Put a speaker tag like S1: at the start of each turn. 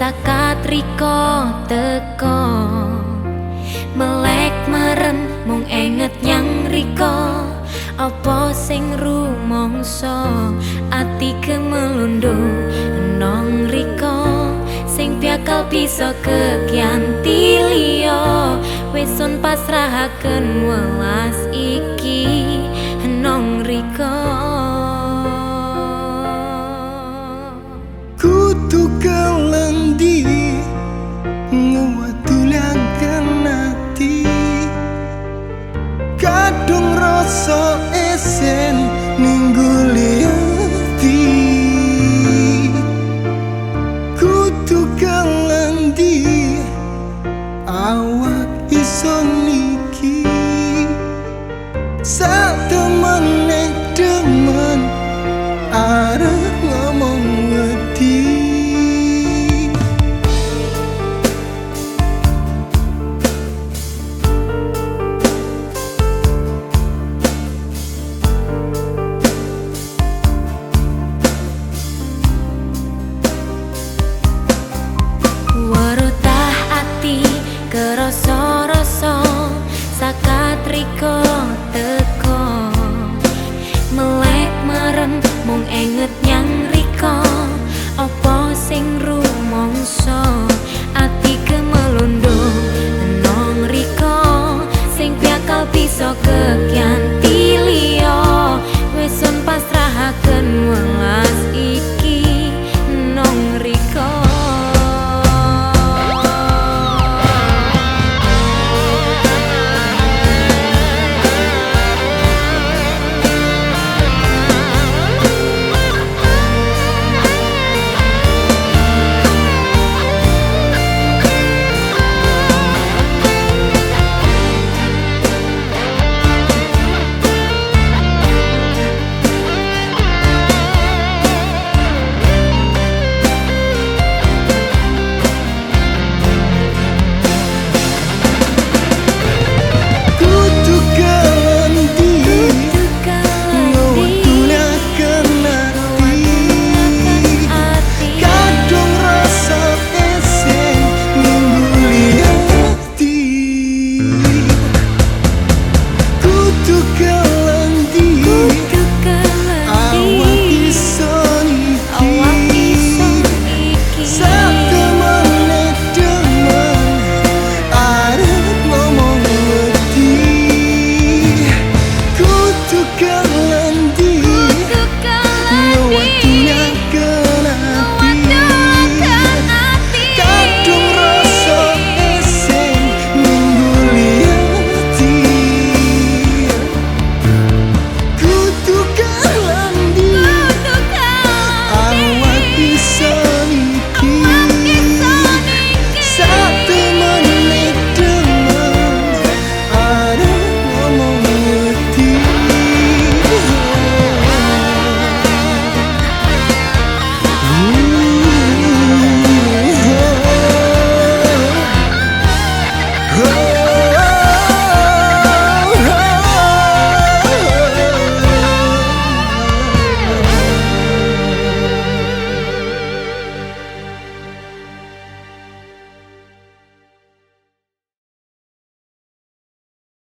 S1: sekat riko teko melek merem mung enget nyang riko apa sing rumangsa? Ati kemelundo nong riko sing piakal bisa kekyanti liya. Wesun pasrahaken welas iki
S2: an ngất nhắn